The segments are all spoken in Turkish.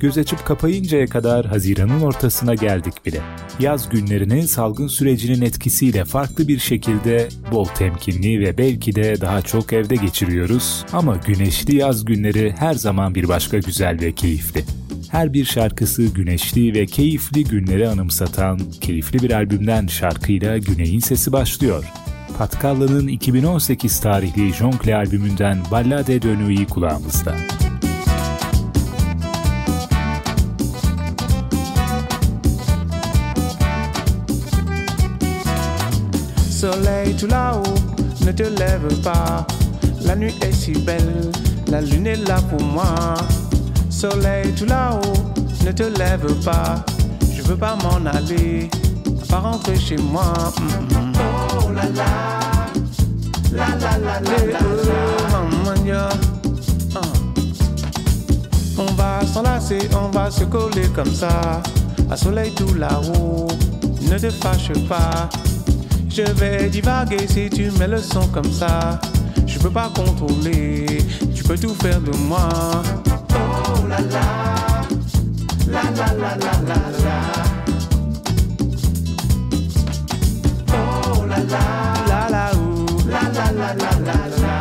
göz açıp kapayıncaya kadar Haziran'ın ortasına geldik bile. Yaz günlerinin salgın sürecinin etkisiyle farklı bir şekilde bol temkinli ve belki de daha çok evde geçiriyoruz ama güneşli yaz günleri her zaman bir başka güzel ve keyifli. Her bir şarkısı güneşli ve keyifli günleri anımsatan keyifli bir albümden şarkıyla Güney'in sesi başlıyor. Patkalla'nın 2018 tarihli Joncle albümünden Ballade de Nuit kulağımızda. Soleil tout là-haut, ne te lève pas. La nuit est si belle, la lune est là pour moi. Soleil tout là-haut, ne te lève pas. Je veux pas m'en aller, pas rentrer chez moi. Mm -mm. Oh la la, la la la la la la. On va s'enlacer, on va se coller comme ça. À soleil tout là-haut, ne te fâche pas. Je vais divaguer si tu mets le son comme ça. Je peux pas contrôler, tu peux tout faire de moi. Oh la la, la la la la la la. Oh la la, la la la la la la la la.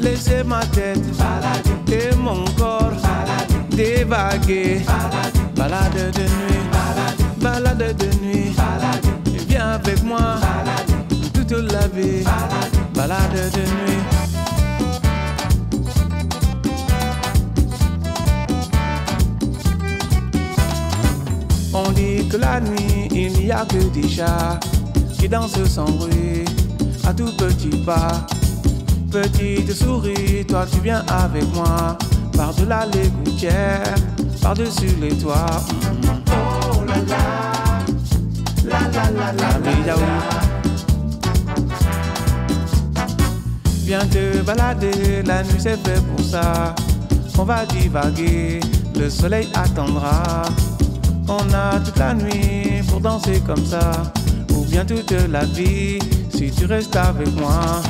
Laissez ma tête et mon corps dévaguer. Balade de nuit balade de nuit. Viens avec moi toute la vie. Balade de nuit. On dit que la nuit, il n'y a que des chats qui dansent sans bruit à tout petit pas. Petite souris, toi tu viens avec moi par-delà les gouttières, par-dessus les toits. Viens te balader, la nuit c'est fait pour ça. On va divaguer, le soleil attendra. On a toute la nuit pour danser comme ça, ou bien toute la vie si tu restes avec moi.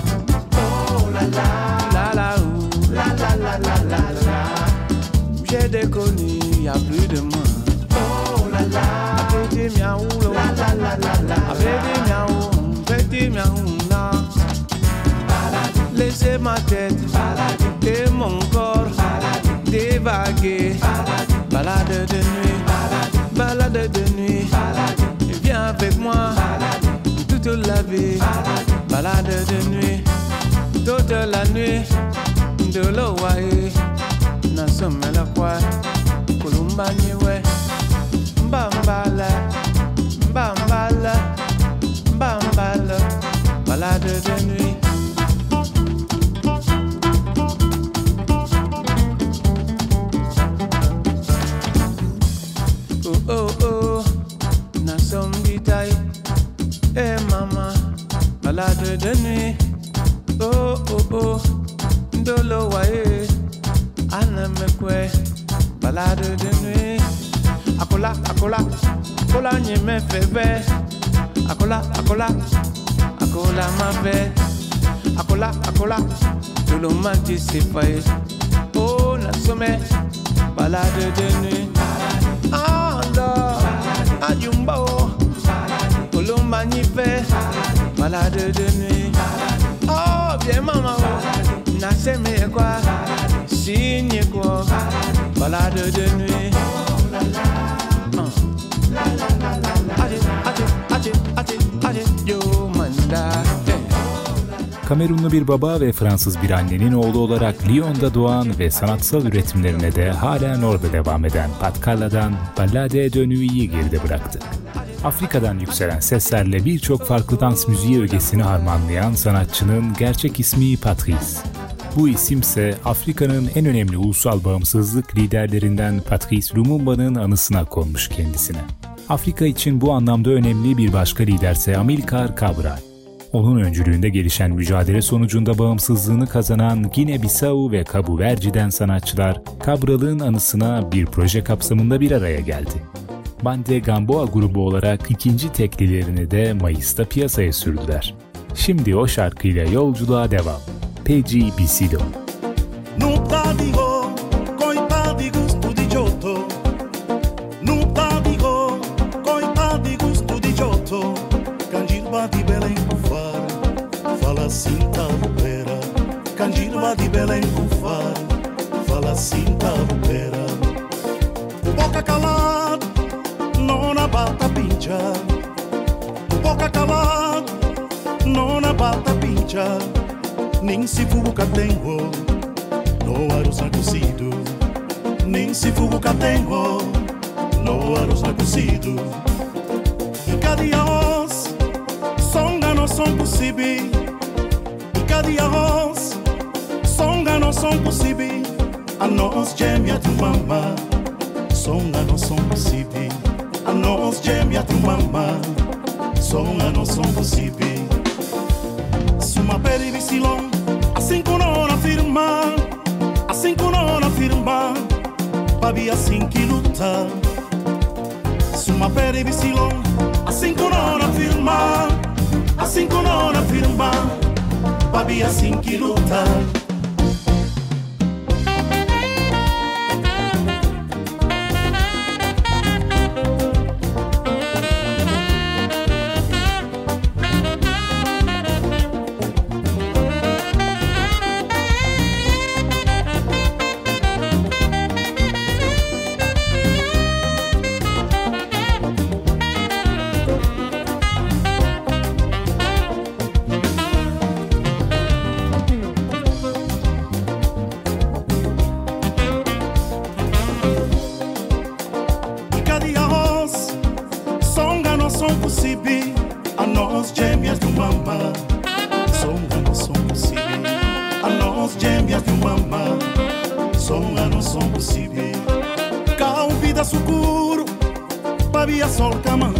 Oh la la, la la ou, la la la la la la. J'ai déconné, y a plus de moi. Apeti miau lo la Laissez ma tête Et mon corps Dévaguer Balade de nuit Balade de nuit. Viens avec moi Toute la vie Balade de nuit. Toute la nuit De l'Oaï Nasomela kwa Kulumba nyewe mbambala, mbambala, mbambala. Balade de nuit. oh oh oh, na sombitaï, eh maman, balade de nuit, oh oh oh, dolo wae, anamekwe, balade de nuit, akola akola akola nyeme feve. Akola akola akola mave akola akola lolo ma ti se faye. Oh na sommet balade de nuit oh lord ajumba balade de nuit oh bien maman o. Na seme kwa signe kwa balade de nuit Kamerunlu bir baba ve Fransız bir annenin oğlu olarak Lyon'da doğan ve sanatsal üretimlerine de halen orada devam eden Pat Calla'dan Ballade de Nuit'i geride bıraktı. Afrika'dan yükselen seslerle birçok farklı dans müziği ögesini harmanlayan sanatçının gerçek ismi Patrice. Bu isimse Afrika'nın en önemli ulusal bağımsızlık liderlerinden Patrice Lumumba'nın anısına konmuş kendisine. Afrika için bu anlamda önemli bir başka liderse Amilcar Cabral. Onun öncülüğünde gelişen mücadele sonucunda bağımsızlığını kazanan Gine-Bissau ve Cabo Verde'den sanatçılar Cabral'ın anısına bir proje kapsamında bir araya geldi. Bande Gamboa grubu olarak ikinci teklilerini de Mayıs'ta piyasaya sürdüler. Şimdi o şarkıyla yolculuğa devam. Peggy Bisido. Fala de Belém com faro, fala assim tabuqueira. Boca calada, nona bata pincha. Boca calada, nona bata pincha. Nem se fuga tenho, no arroz cozido. Nem se fuga tenho, no arroz cozido. E cada os, songa não são possíveis. E cada os, não são possíveis. A nós gêmea de mama, songa não são possíveis. A nós gêmea de mama, songa não são possíveis. Suma peri visilon, assim que não afirma, assim que não afirma, babi assim que luta. Suma peri visilon, assim que não afirma, assim que não afirma, babi assim que luta.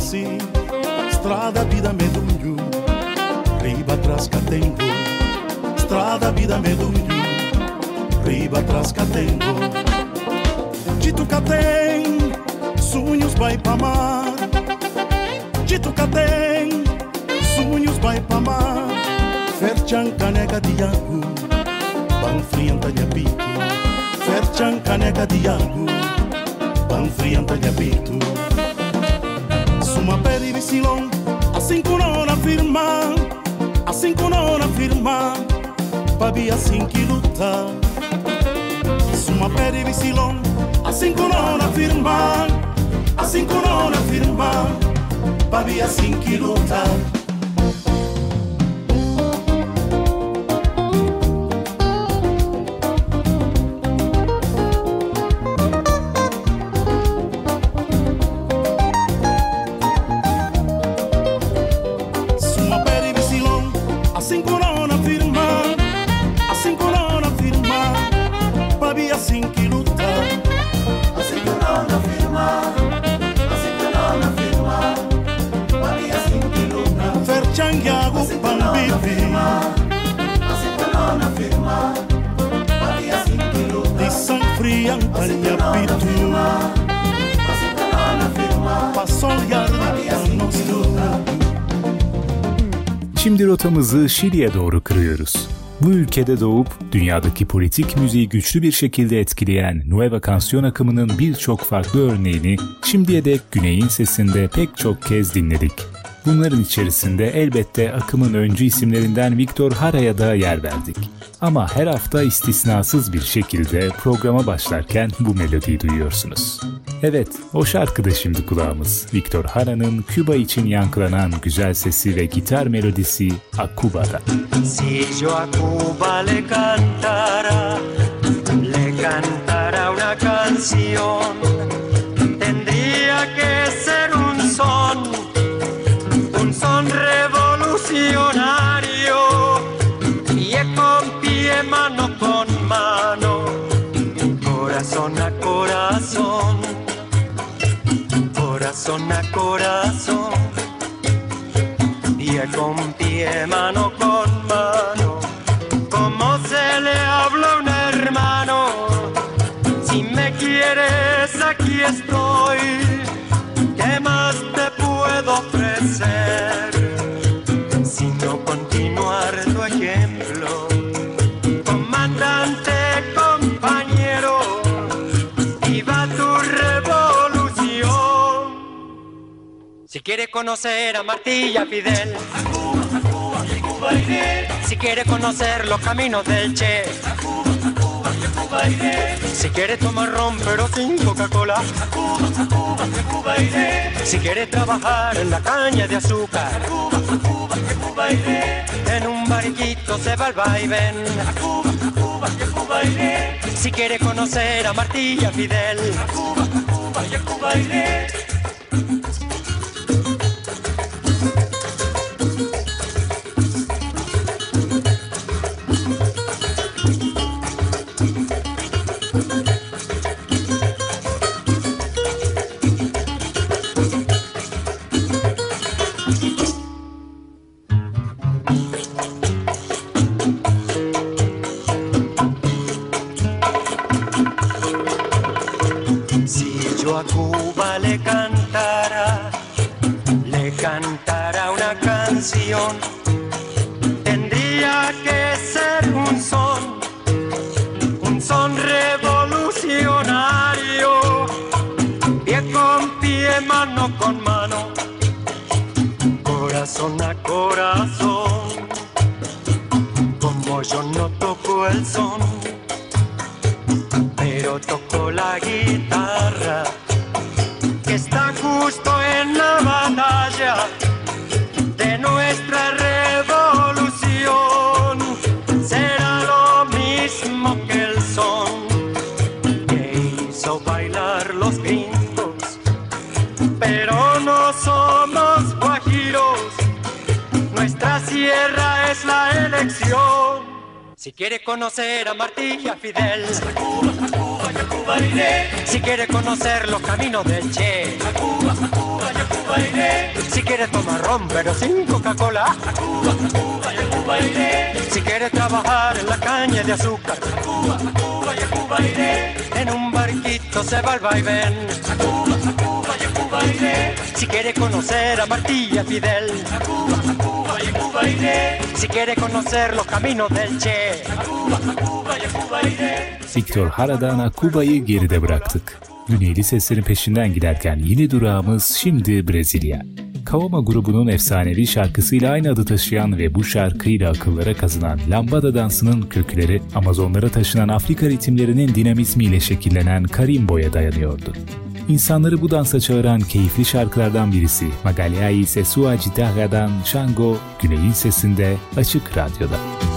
Estrada vida bida medunju Riba traskatengo Strada bida medunju Riba atrás catengo. Tito caten sonhos vai pra mar. Ditu katen sonhos vai pra mar. Ferchan canega de água Panfrianta de apito Ferchan caneca de água Panfrianta ser y. Assim que não na assim que não na firma, vir assim que luta. Suma pere vacilón, assim que não na assim que não na firma, vir assim que luta. Şimdi rotamızı Şili'ye doğru kırıyoruz. Bu ülkede doğup dünyadaki politik müziği güçlü bir şekilde etkileyen Nueva Canción akımının birçok farklı örneğini şimdiye dek Güney'in sesinde pek çok kez dinledik. Bunların içerisinde elbette akımın öncü isimlerinden Victor Hara'ya da yer verdik. Ama her hafta istisnasız bir şekilde programa başlarken bu melodiyi duyuyorsunuz. Evet, o şarkı da şimdi kulağımız. Victor Hara'nın Küba için yankılanan güzel sesi ve gitar melodisi Akuba'da. Si yo a Cuba le cantara, le cantara una canción, revolucionario, pie con pie, mano con mano, corazón a corazón, corazón a corazón pie con pie, mano con mano, como se le habla a un hermano. Si me quieres, aquí estoy. ¿Qué más te puedo ofrecer? Si quiere conocer a Martilla Fidel, a Cuba, a Cuba, y Cuba iré. Si quiere conocer los caminos del Che, a Cuba, a Cuba, y Cuba iré. Si quiere tomar ron pero sin Coca-Cola, a Cuba, a Cuba, y Cuba iré. Si quiere trabajar en la caña de azúcar, a Cuba, a Cuba, y Cuba iré. En un barquito se va al vaivén, a Cuba, a Cuba, y Cuba iré. Si quiere conocer a Martilla Fidel, a Cuba, a Cuba, y a Cuba iré. pero no somos guajiros. Nuestra sierra es la elección. Si quiere conocer a Martí y a Fidel, hasta Cuba, hasta Cuba, yo Cuba iré. Si quiere conocer los caminos del Che, hasta Cuba, hasta Cuba, yo Cuba iré. Si quiere tomar ron pero sin Coca-Cola, hasta Cuba, hasta Cuba, yo Cuba iré. Si quiere trabajar en la caña de azúcar, hasta Cuba, hasta Cuba, yo Cuba iré. En un barquito se va el vaivén, hasta Cuba. Si quiere conocer a Martí y a Fidel. Si quiere conocer los caminos del Che. Victor Hara'dan Akuba'yı geride bıraktık. Güneyli seslerin peşinden giderken yeni durağımız şimdi Brezilya. Kavama grubunun efsanevi şarkısıyla aynı adı taşıyan ve bu şarkıyla akıllara kazınan lambada dansının kökleri Amazonlara taşınan Afrika ritimlerinin dinamizmiyle şekillenen karimbo'ya dayanıyordu. İnsanları bu dansa çağıran keyifli şarkılardan birisi Magalhães Sesua Gitarra'dan Shango, Güney'in sesinde Açık Radyo'da.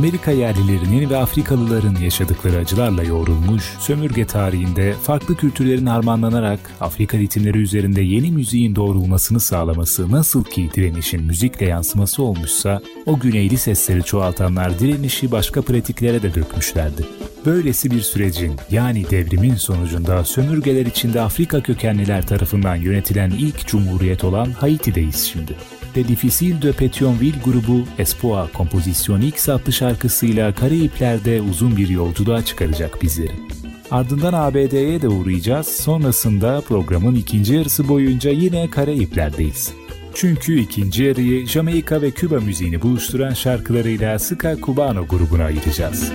Amerika yerlilerinin ve Afrikalıların yaşadıkları acılarla yoğrulmuş, sömürge tarihinde farklı kültürlerin harmanlanarak Afrika ritimleri üzerinde yeni müziğin doğrulmasını sağlaması nasıl ki direnişin müzikle yansıması olmuşsa, o güneyli sesleri çoğaltanlar direnişi başka pratiklere de dökmüşlerdi. Böylesi bir sürecin yani devrimin sonucunda sömürgeler içinde Afrika kökenliler tarafından yönetilen ilk cumhuriyet olan Haiti'deyiz şimdi. De Difficile de Petionville grubu Espoir Kompozisyon X şarkısıyla Karayipler'de uzun bir yolculuğa çıkaracak bizleri. Ardından ABD'ye de uğrayacağız. Sonrasında programın ikinci yarısı boyunca yine Karayipler'deyiz. Çünkü ikinci yarıyı Jamaika ve Küba müziğini buluşturan şarkılarıyla Ska Cubano grubuna ayıracağız.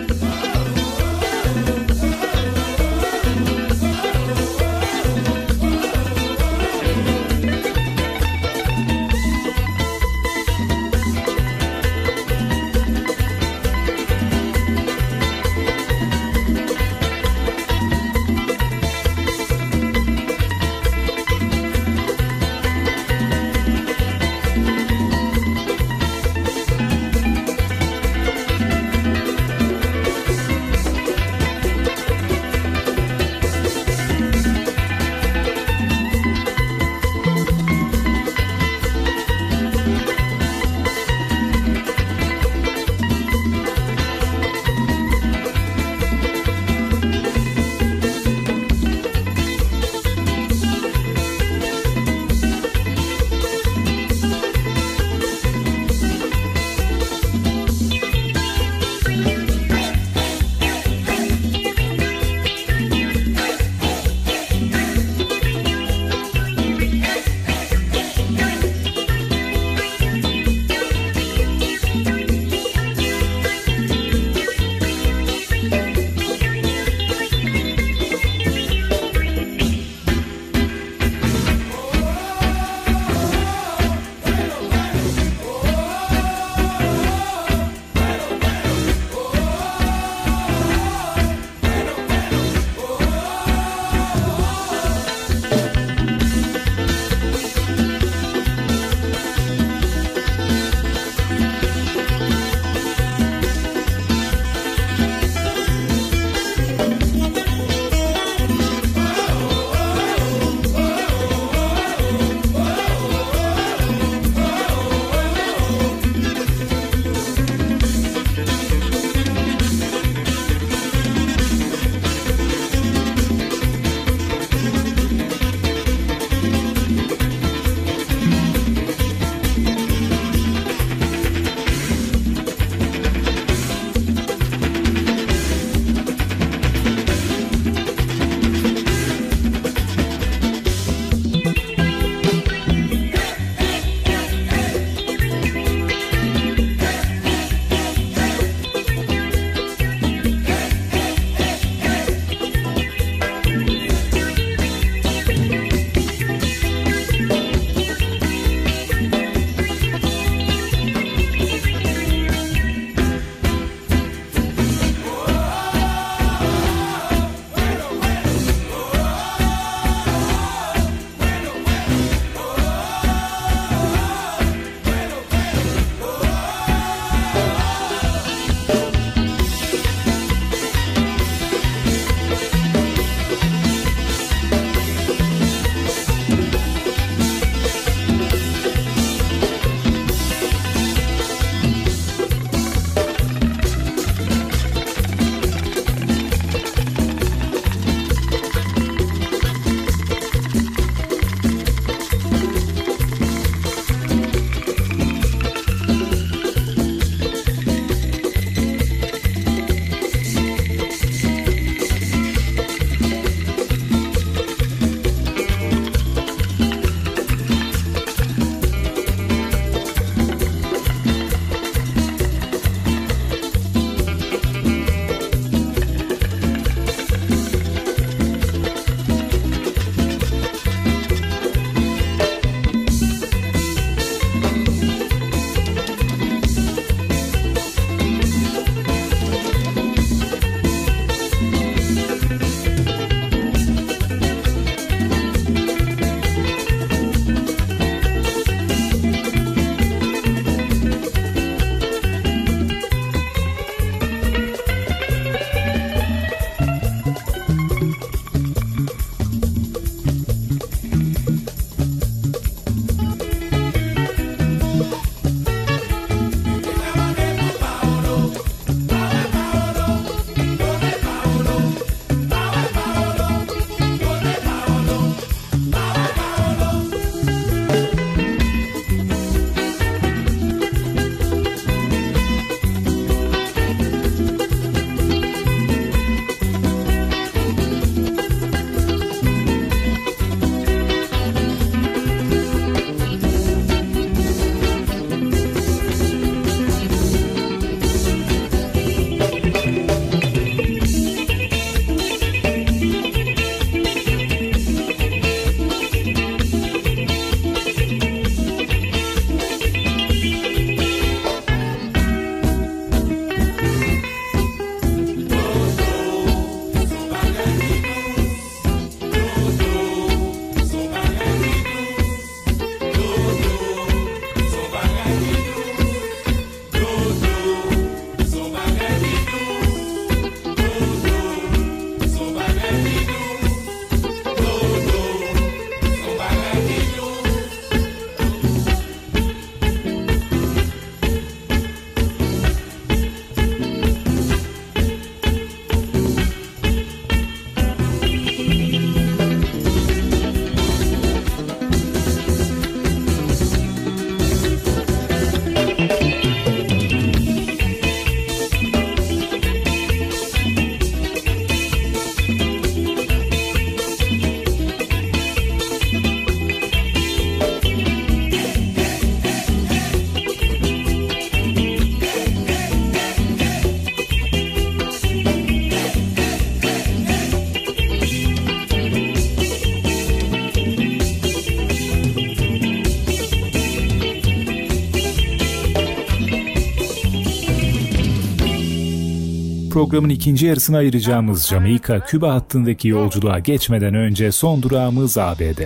Programın ikinci yarısına ayıracağımız Jamaika-Küba hattındaki yolculuğa geçmeden önce son durağımız ABD.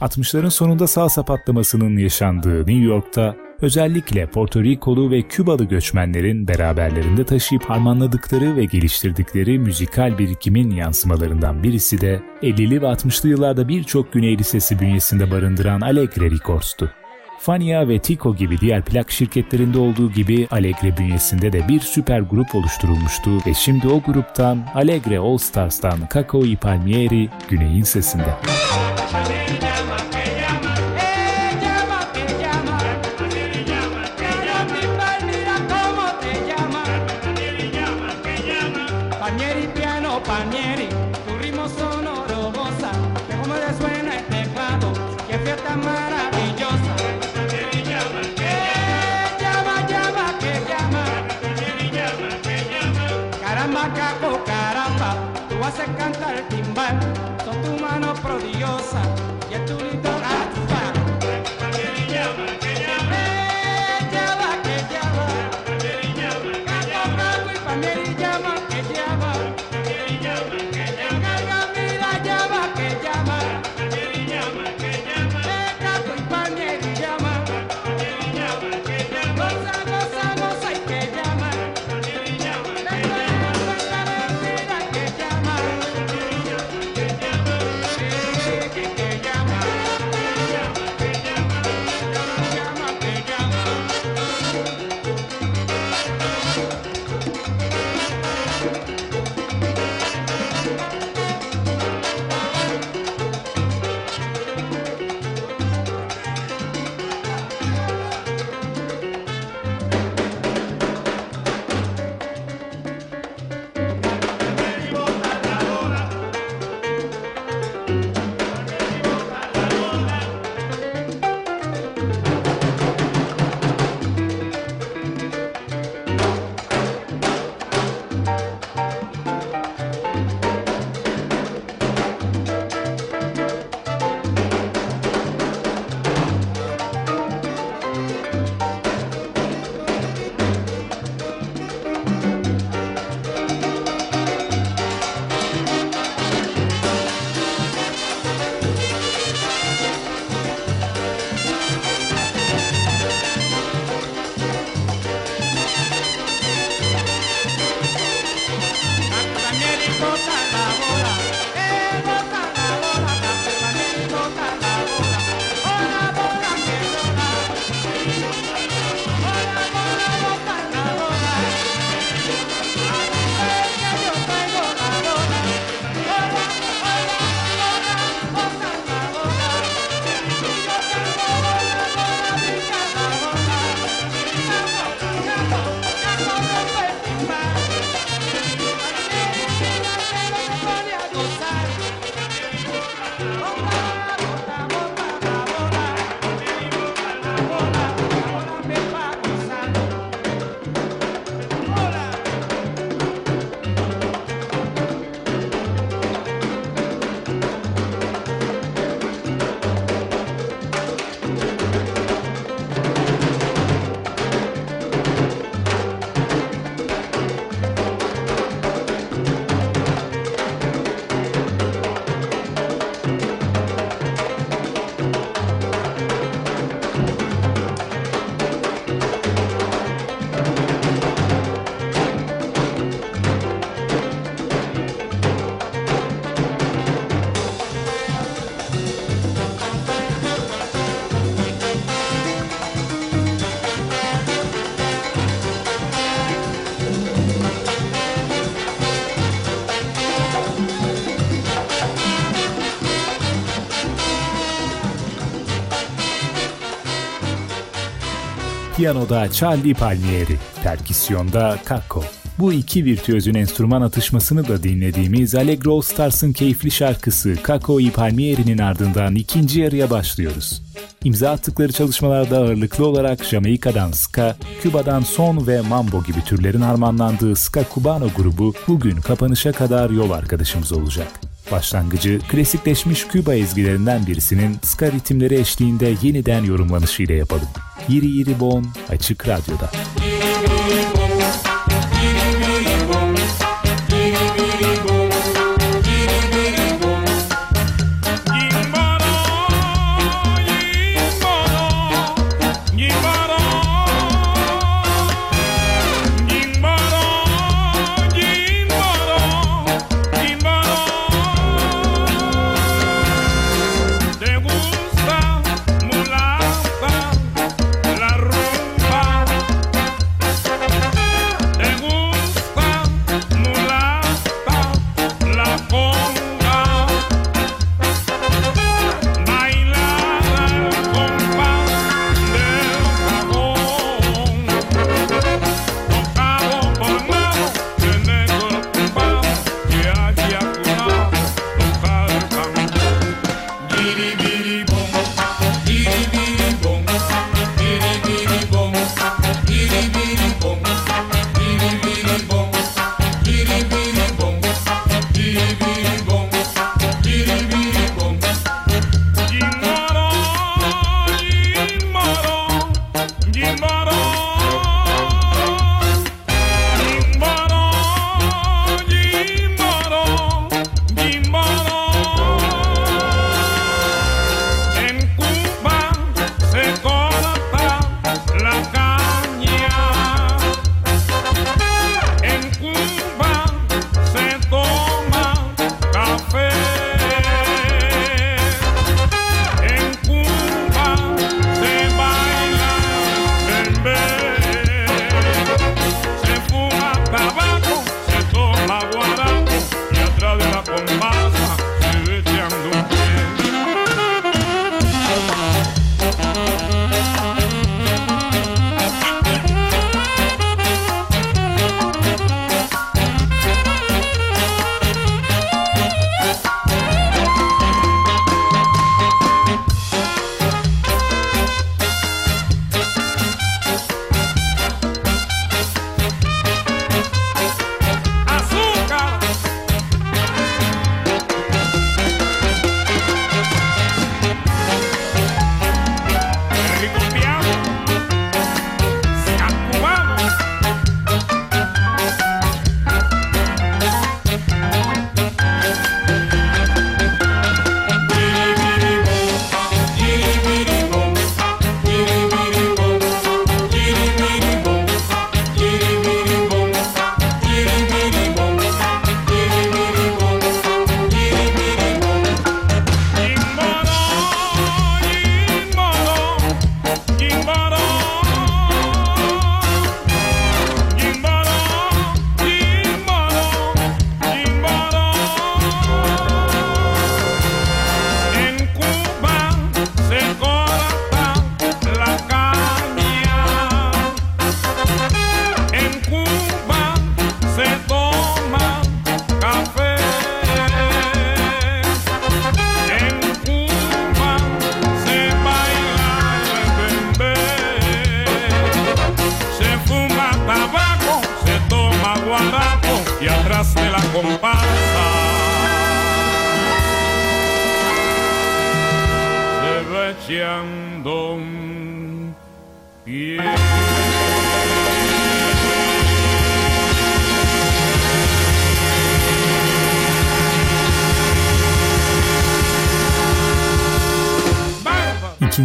60'ların sonunda salsa patlamasının yaşandığı New York'ta özellikle Porto Rikolu ve Kübalı göçmenlerin beraberlerinde taşıyıp harmanladıkları ve geliştirdikleri müzikal birikimin yansımalarından birisi de 50'li ve 60'lı yıllarda birçok Güney Lisesi bünyesinde barındıran Alegre Records'tu. Fania ve Tico gibi diğer plak şirketlerinde olduğu gibi Allegre bünyesinde de bir süper grup oluşturulmuştu ve şimdi o gruptan Allegre All Stars'tan y Palmieri Güney'in sesinde. hace cantar el timbal, con tu mano prodigiosa. Piyanoda Charlie Palmieri, perküsyonda Kako. Bu iki virtüözün enstrüman atışmasını da dinlediğimiz Allegro Stars'ın keyifli şarkısı Kako y Palmieri'nin ardından ikinci yarıya başlıyoruz. İmza attıkları çalışmalarda ağırlıklı olarak Jamaika'dan ska, Küba'dan son ve mambo gibi türlerin harmanlandığı Ska Cubano grubu bugün kapanışa kadar yol arkadaşımız olacak. Başlangıcı klasikleşmiş Küba ezgilerinden birisinin ska ritimleri eşliğinde yeniden yorumlanışıyla yapalım. Yiri Yiri Bon Açık Radyo'da. Yiri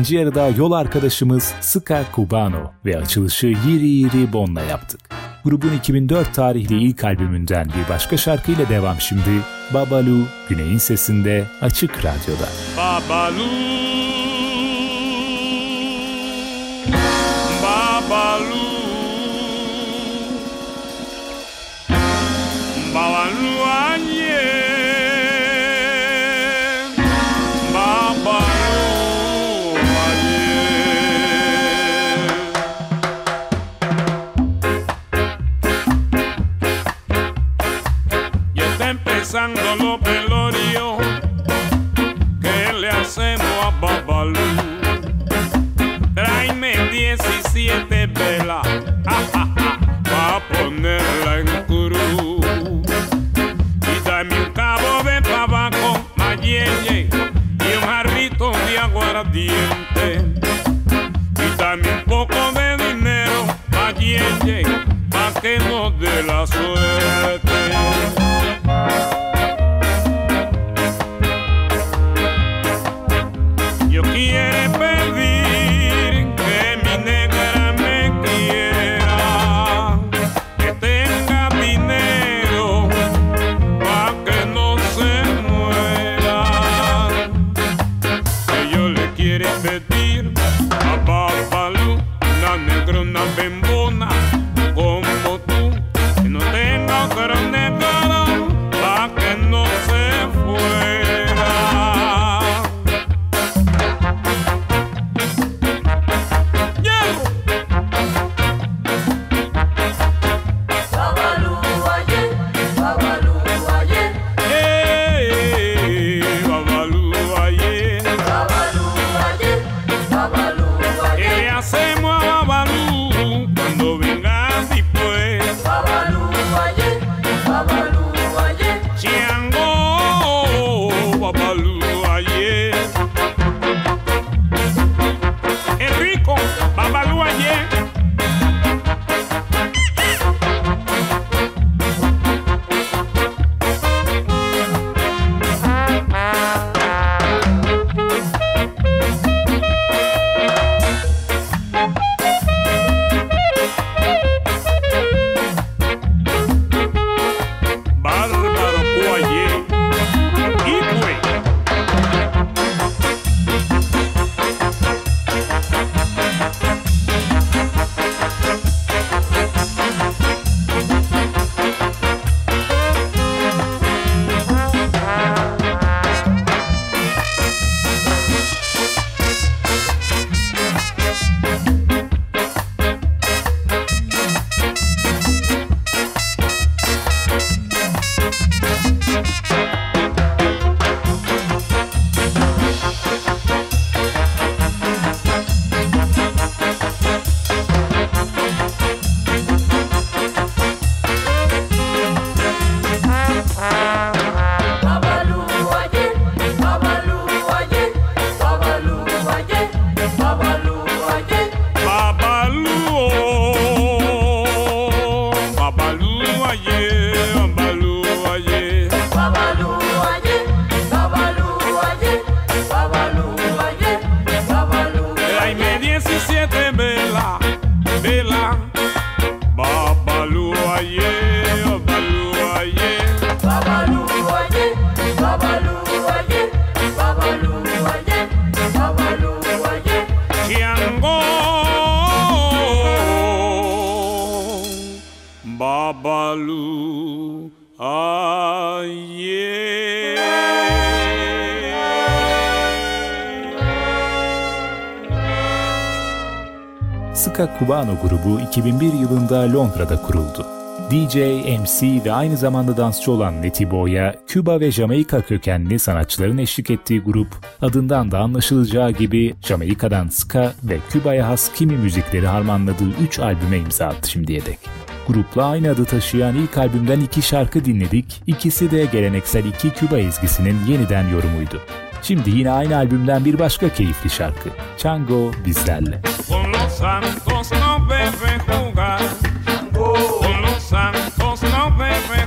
İkinci yarıda yol arkadaşımız Ska Cubano ve açılışı Yiri Yiri Bon'la yaptık. Grubun 2004 tarihli ilk albümünden bir başka şarkıyla devam şimdi. Babalu, Güney'in sesinde Açık Radyo'da. Babalu Babalu Babalu Cubano grubu 2001 yılında Londra'da kuruldu. DJ, MC ve aynı zamanda dansçı olan Netibo'ya Küba ve Jamaika kökenli sanatçıların eşlik ettiği grup, adından da anlaşılacağı gibi Jamaika'dan ska ve Küba'ya has kimi müzikleri harmanladığı 3 albüme imza attı şimdiye dek. Grupla aynı adı taşıyan ilk albümden iki şarkı dinledik. İkisi de geleneksel iki Küba ezgisinin yeniden yorumuydu. Şimdi yine aynı albümden bir başka keyifli şarkı. Chango bizlerle. Con los santos no debe jugar. Con los santos no debe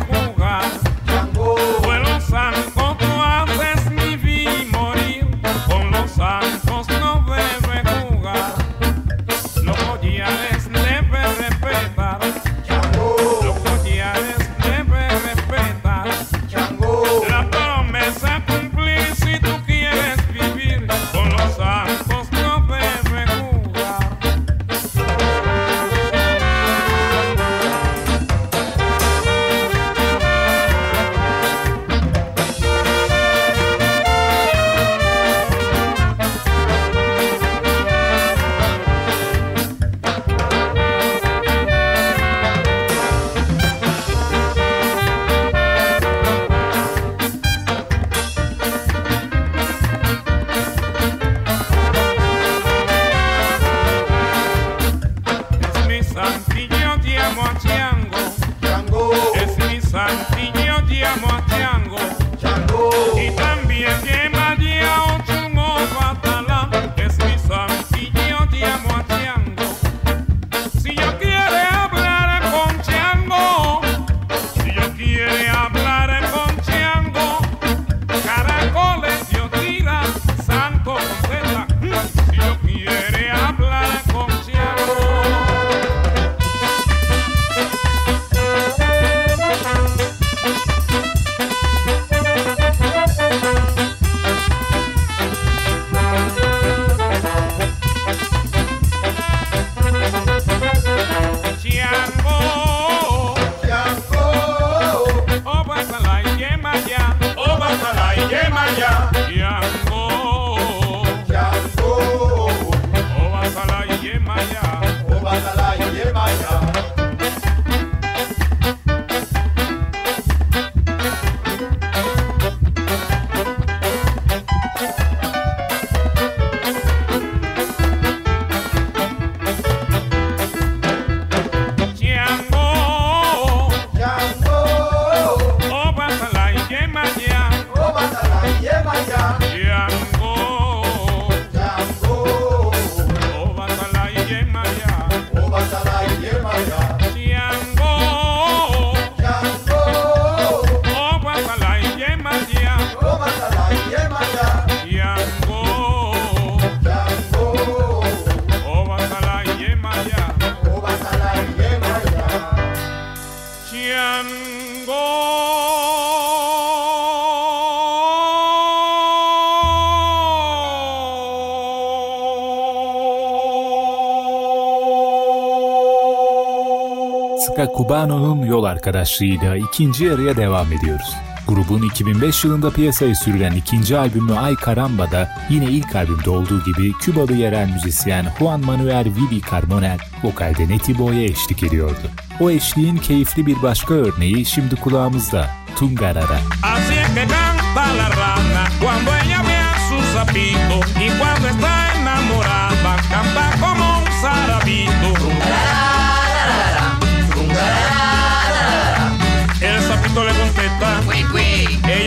arkadaşlığıyla ikinci yarıya devam ediyoruz. Grubun 2005 yılında piyasaya sürülen ikinci albümü Ay Caramba'da yine ilk albümde olduğu gibi Kübalı yerel müzisyen Juan Manuel Vivi Carbonell vokalde Netibo'ya eşlik ediyordu. O eşliğin keyifli bir başka örneği şimdi kulağımızda Tungarara. Así.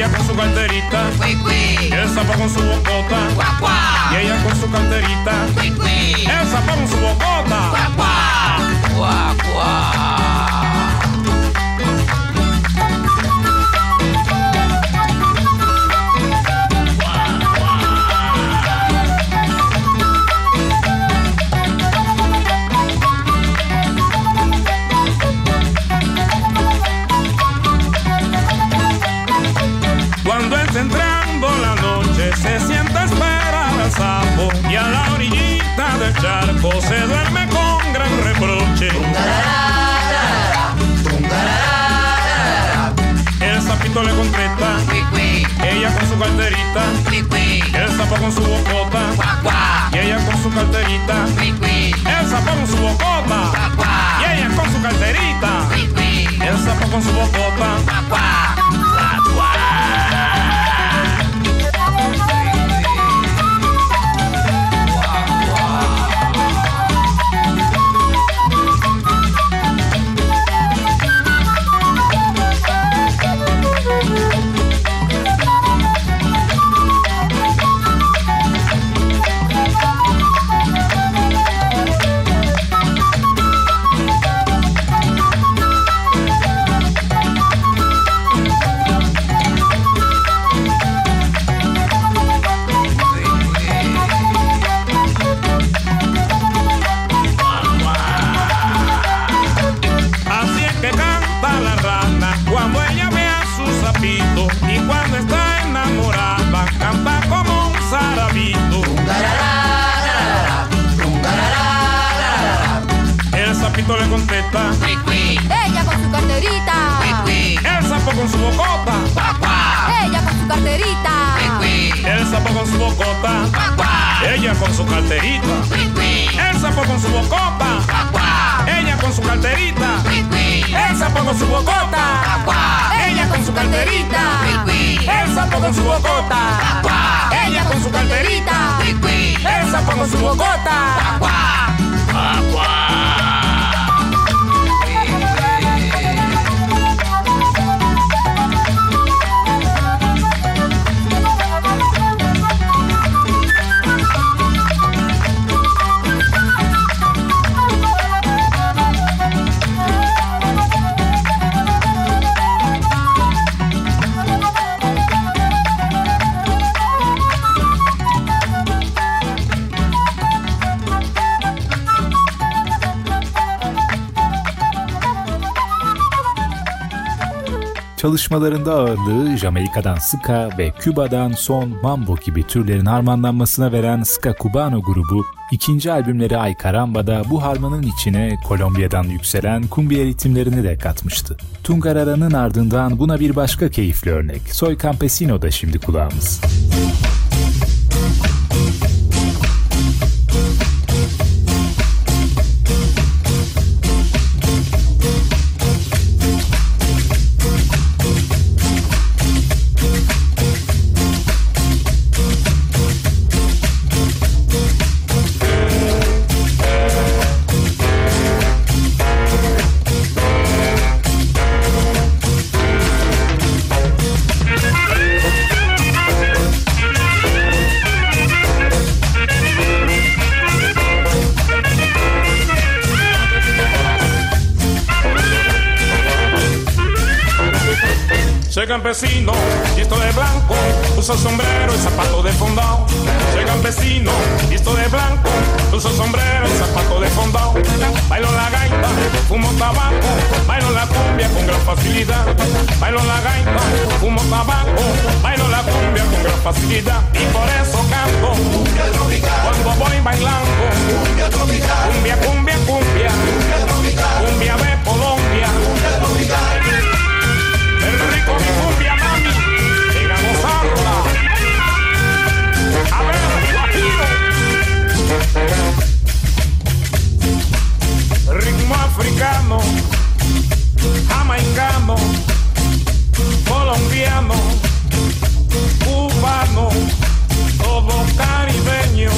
Ella con su carterita, el sapo con su bocota, y ella con su carterita, el sapo con su bocota. Cuando charco se duerme con gran reproche. El sapito le contesta, ella con su carterita, el sapo con su bocota, y ella con su carterita, el sapo con su bocota, y ella con su carterita, el sapo con su bocota. Con su bocota. Ella con su carterita. El sapo con su bocota. Ella con su carterita. El sapo con su bocota. Ella con su carterita. El sapo con su bocota. Ella con su carterita. El sapo con su bocota. Ella con su carterita. El sapo con su bocota. Çalışmalarında ağırlığı Jamaika'dan ska ve Küba'dan son mambo gibi türlerin harmanlanmasına veren Ska Cubano grubu, ikinci albümleri Ay Caramba'da bu harmanın içine Kolombiya'dan yükselen kumbia ritimlerini de katmıştı. Tungarara'nın ardından buna bir başka keyifli örnek, Soy Campesino da şimdi kulağımız. Soy campesino, visto de blanco, uso sombrero y zapato de fondao. Soy campesino, visto de blanco, uso sombrero y zapato de fondao. Bailo la gaita, fumo tabaco, bailo la cumbia con gran facilidad. Bailo la gaita, fumo tabaco, bailo la cumbia con gran facilidad. Y por eso canto, cumbia tropical. Cuando voy bailando, cumbia tropical. Cumbia, cumbia, cumbia, cumbia tropical. Cumbia Rico mi cumbia, mami, venga a ver, guajiro. Ritmo africano, jamaicano, colombiano, cubano, todo caribeño.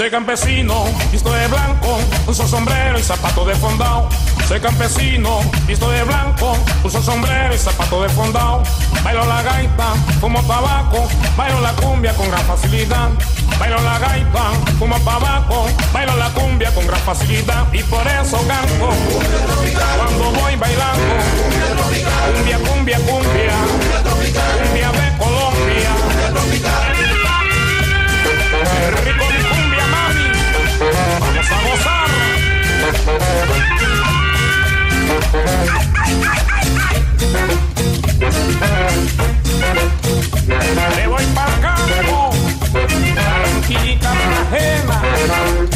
Soy campesino, visto de blanco, uso sombrero y zapato de fondao. Soy campesino, visto de blanco, uso sombrero y zapato de fondao. Bailo la gaita, fumo tabaco, bailo la cumbia con gran facilidad. Bailo la gaita, fumo tabaco, bailo la cumbia con gran facilidad. Y por eso canto, cuando voy bailando, Me voy para el campo, Cartagena. Con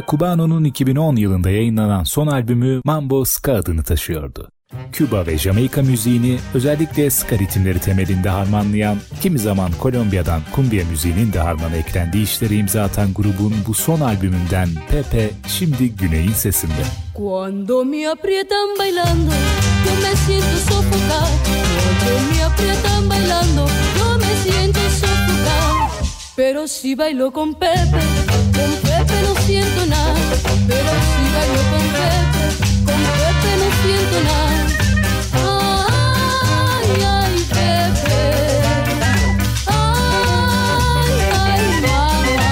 Ska Cubano'nun 2010 yılında yayınlanan son albümü Mambo Ska adını taşıyordu. Küba ve Jamaika müziğini özellikle ska ritimleri temelinde harmanlayan, kimi zaman Kolombiya'dan kumbia müziğinin de harmana eklendiği işleri imza atan grubun bu son albümünden Pepe şimdi Güney'in sesinde. Cuando me aprietan bailando, yo me siento sofocar. Cuando me aprietan bailando, yo me siento sofocar. Pero si bailo con Pepe, con Pepe siento nada. Pero si bailo con Pepe, con Pepe no siento nada. Ay, ay, Pepe. Ay, ay, mamá.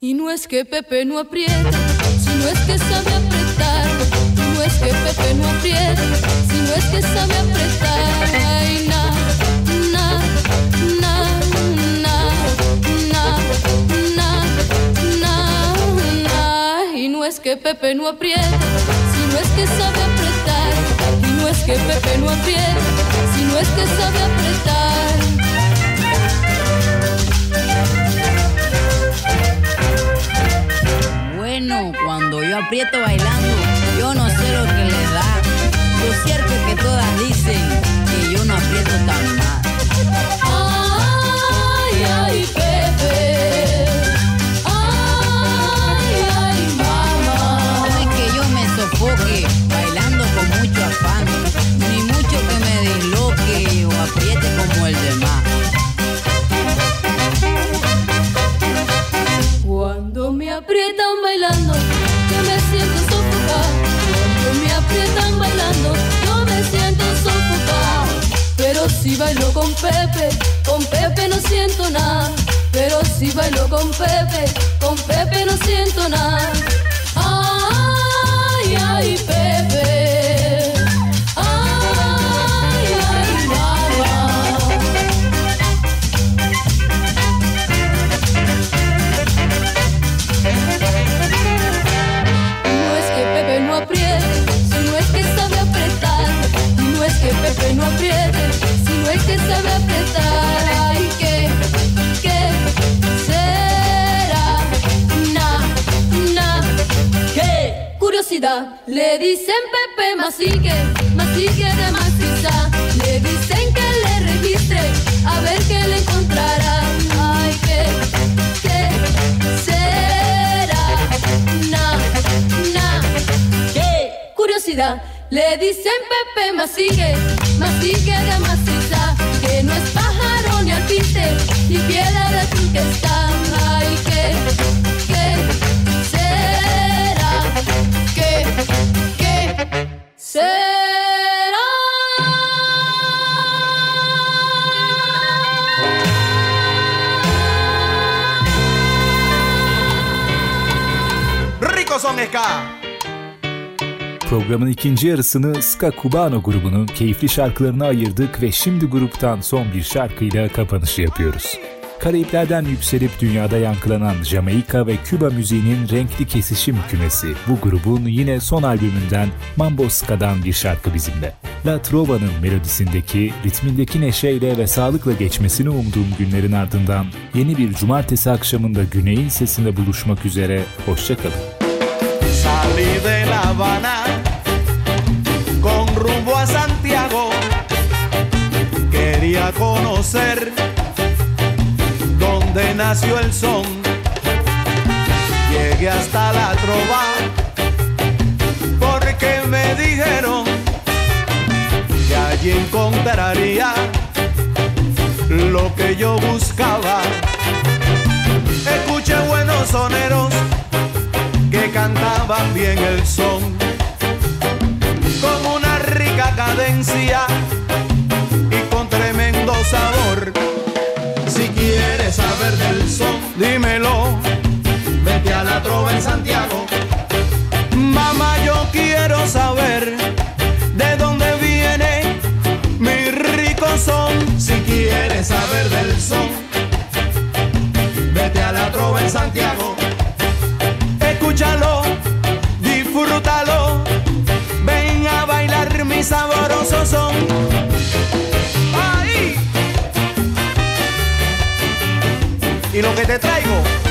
Y no es que Pepe no apriete, sino es que sabe que Pepe no apriete, sino es que sabe apretar. Ay, na, na, na, na, na, na, na, na. Y no es que Pepe no apriete, sino es que sabe apretar. Y no es que Pepe no apriete, sino es que sabe apretar. Bueno, cuando yo aprieto bailando, yo no sé lo que le da. Lo cierto es que todas dicen que yo no aprieto tan mal. Ay, ay, Pepe. Ay, ay, mamá. No es que yo me sofoque bailando con mucho afán, ni mucho que me disloque o apriete como el demás. Cuando me aprietan bailando, aprietan bailando, yo me siento sofocar. Pero si bailo con Pepe, con Pepe no siento nada. Pero si bailo con Pepe, con Pepe no siento nada. Ay, ay, Pepe. Le dicen Pepe Masique, Masique de maciza. Le dicen que le registre, a ver qué le encontrará. Ay, ¿qué, qué será? Na, na, qué curiosidad. Le dicen Pepe Masique, Masique de maciza, que no es pájaro ni alpiste, ni piedra Programın ikinci yarısını Ska Cubano grubunun keyifli şarkılarına ayırdık ve şimdi gruptan son bir şarkıyla kapanışı yapıyoruz. Karayiplerden yükselip dünyada yankılanan Jamaika ve Küba müziğinin renkli kesişim kümesi bu grubun yine son albümünden Mambo Ska'dan bir şarkı bizimle. La Trova'nın melodisindeki, ritmindeki neşeyle ve sağlıkla geçmesini umduğum günlerin ardından yeni bir cumartesi akşamında Güney'in sesinde buluşmak üzere, hoşçakalın. Salí de La Habana con rumbo a Santiago. Quería conocer dónde nació el son. Llegué hasta la trova porque me dijeron que allí encontraría lo que yo buscaba. Escuché buenos soneros que cantaban bien el son, con una rica cadencia y con tremendo sabor. Si quieres saber del son, dímelo, vete a la trova en Santiago. Mamá, yo quiero saber de dónde viene mi rico son. Si quieres saber del son, vete a la trova en Santiago saborosos son. ¡Ay! Y lo que te traigo.